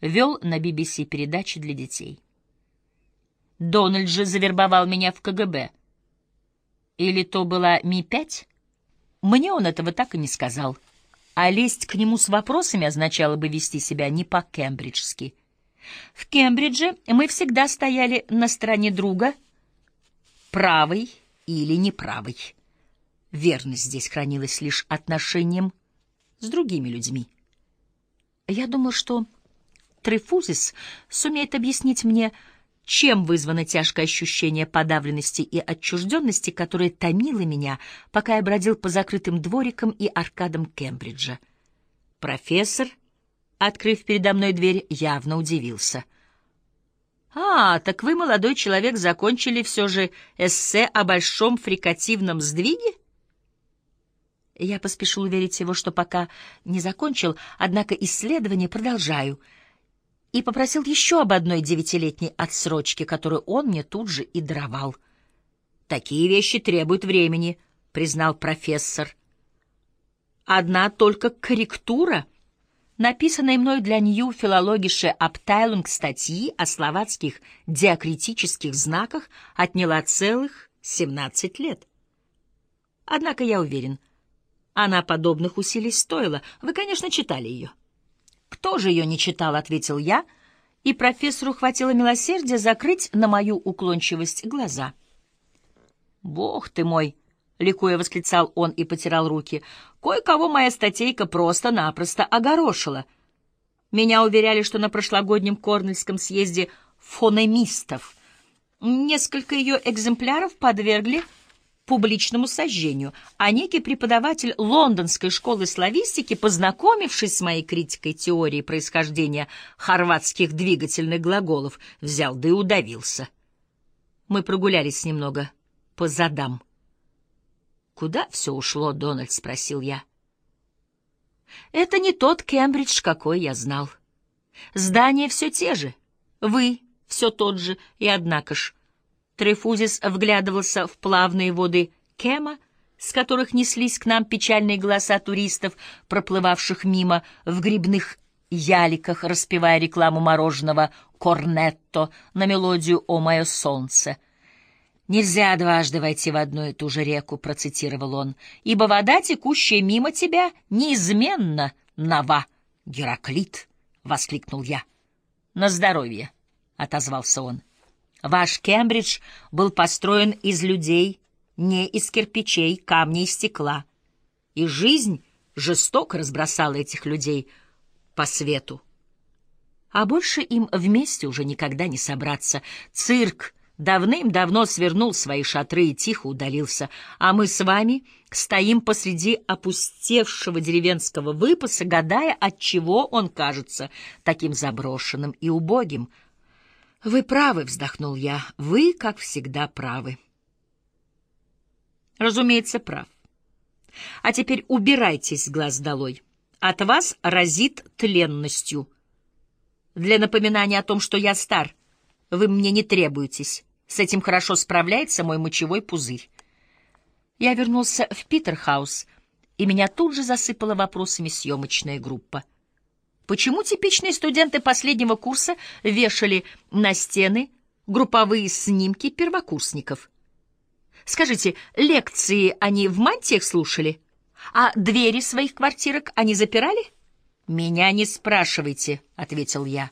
вел на BBC передачи для детей. Дональд же завербовал меня в КГБ. Или то была Ми-5? Мне он этого так и не сказал. А лезть к нему с вопросами означало бы вести себя не по-кембриджски. В Кембридже мы всегда стояли на стороне друга, правой или неправой. Верность здесь хранилась лишь отношением с другими людьми. Я думал, что Трифузис сумеет объяснить мне, чем вызвано тяжкое ощущение подавленности и отчужденности, которое томило меня, пока я бродил по закрытым дворикам и аркадам Кембриджа. Профессор, открыв передо мной дверь, явно удивился. «А, так вы, молодой человек, закончили все же эссе о большом фрикативном сдвиге?» Я поспешил уверить его, что пока не закончил, однако исследование продолжаю — и попросил еще об одной девятилетней отсрочке, которую он мне тут же и даровал. «Такие вещи требуют времени», — признал профессор. «Одна только корректура, написанная мной для Нью филологише Абтайлунг статьи о словацких диакритических знаках, отняла целых семнадцать лет. Однако я уверен, она подобных усилий стоила. Вы, конечно, читали ее». «Кто же ее не читал?» — ответил я, и профессору хватило милосердия закрыть на мою уклончивость глаза. «Бог ты мой!» — ликуя восклицал он и потирал руки. «Кое-кого моя статейка просто-напросто огорошила. Меня уверяли, что на прошлогоднем Корнельском съезде фонемистов несколько ее экземпляров подвергли публичному сожжению, а некий преподаватель лондонской школы славистики, познакомившись с моей критикой теории происхождения хорватских двигательных глаголов, взял да и удавился. Мы прогулялись немного по задам. «Куда все ушло, Дональд?» — спросил я. «Это не тот Кембридж, какой я знал. Здания все те же, вы все тот же, и однако ж Трефузис вглядывался в плавные воды Кема, с которых неслись к нам печальные голоса туристов, проплывавших мимо в грибных яликах, распевая рекламу мороженого «Корнетто» на мелодию «О мое солнце». «Нельзя дважды войти в одну и ту же реку», — процитировал он, «ибо вода, текущая мимо тебя, неизменно нова». «Гераклит!» — воскликнул я. «На здоровье!» — отозвался он. Ваш Кембридж был построен из людей, не из кирпичей, камней и стекла. И жизнь жестоко разбросала этих людей по свету. А больше им вместе уже никогда не собраться. Цирк давным-давно свернул свои шатры и тихо удалился, а мы с вами стоим посреди опустевшего деревенского выпаса, гадая, от чего он кажется таким заброшенным и убогим — «Вы правы», — вздохнул я, — «вы, как всегда, правы». «Разумеется, прав. А теперь убирайтесь с глаз долой. От вас разит тленностью. Для напоминания о том, что я стар, вы мне не требуетесь. С этим хорошо справляется мой мочевой пузырь». Я вернулся в Питерхаус, и меня тут же засыпала вопросами съемочная группа. Почему типичные студенты последнего курса вешали на стены групповые снимки первокурсников? Скажите, лекции они в мантиях слушали? А двери своих квартирок они запирали? «Меня не спрашивайте», — ответил я.